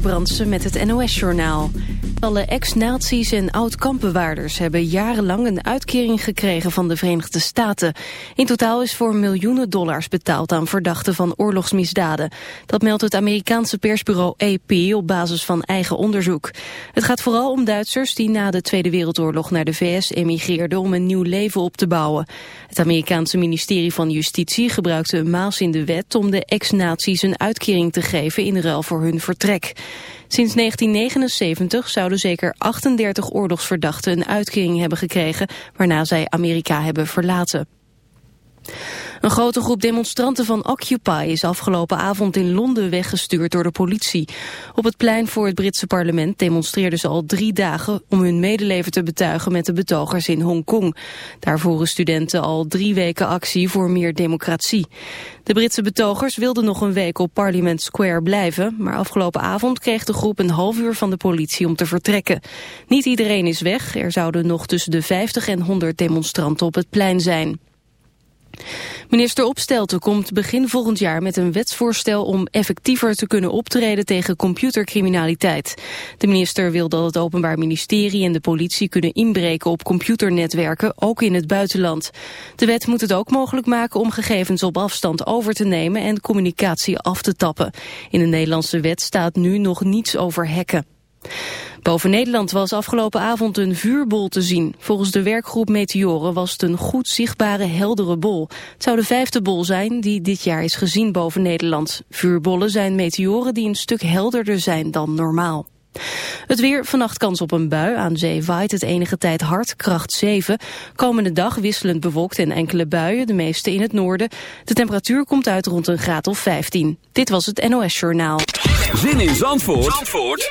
Brandsen met het NOS-journaal. Alle ex-nazi's en oud-kampbewaarders hebben jarenlang een uitkering gekregen van de Verenigde Staten. In totaal is voor miljoenen dollars betaald aan verdachten van oorlogsmisdaden. Dat meldt het Amerikaanse persbureau AP op basis van eigen onderzoek. Het gaat vooral om Duitsers die na de Tweede Wereldoorlog naar de VS emigreerden om een nieuw leven op te bouwen. Het Amerikaanse ministerie van Justitie gebruikte een maas in de wet om de ex-nazi's een uitkering te geven in ruil voor hun vertrek. Sinds 1979 zouden zeker 38 oorlogsverdachten een uitkering hebben gekregen, waarna zij Amerika hebben verlaten. Een grote groep demonstranten van Occupy is afgelopen avond in Londen weggestuurd door de politie. Op het plein voor het Britse parlement demonstreerden ze al drie dagen om hun medeleven te betuigen met de betogers in Hongkong. Daar voeren studenten al drie weken actie voor meer democratie. De Britse betogers wilden nog een week op Parliament Square blijven, maar afgelopen avond kreeg de groep een half uur van de politie om te vertrekken. Niet iedereen is weg, er zouden nog tussen de 50 en 100 demonstranten op het plein zijn. Minister Opstelten komt begin volgend jaar met een wetsvoorstel om effectiever te kunnen optreden tegen computercriminaliteit. De minister wil dat het Openbaar Ministerie en de politie kunnen inbreken op computernetwerken, ook in het buitenland. De wet moet het ook mogelijk maken om gegevens op afstand over te nemen en communicatie af te tappen. In de Nederlandse wet staat nu nog niets over hacken. Boven Nederland was afgelopen avond een vuurbol te zien. Volgens de werkgroep Meteoren was het een goed zichtbare heldere bol. Het zou de vijfde bol zijn die dit jaar is gezien boven Nederland. Vuurbollen zijn meteoren die een stuk helderder zijn dan normaal. Het weer, vannacht kans op een bui. Aan zee waait het enige tijd hard, kracht 7. Komende dag wisselend bewolkt en enkele buien, de meeste in het noorden. De temperatuur komt uit rond een graad of 15. Dit was het NOS Journaal. Zin in Zandvoort, Zandvoort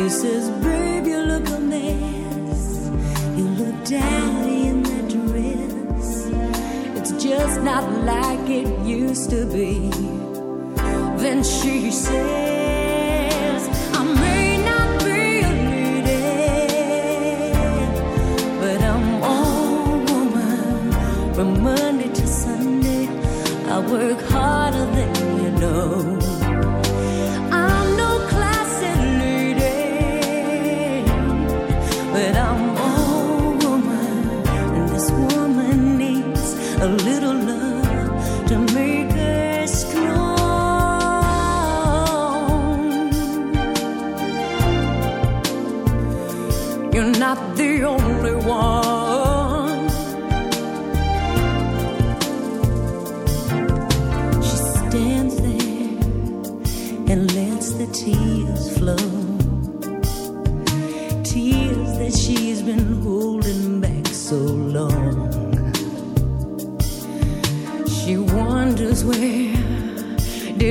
He says, Babe, you look a mess. You look daddy in that dress. It's just not like it used to be. Then she said,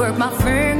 work my fingers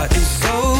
heart is so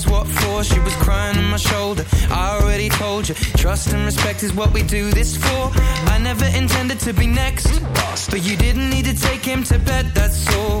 Knows what for. She was crying on my shoulder. I already told you, trust and respect is what we do this for. I never intended to be next, but you didn't need to take him to bed, that's all.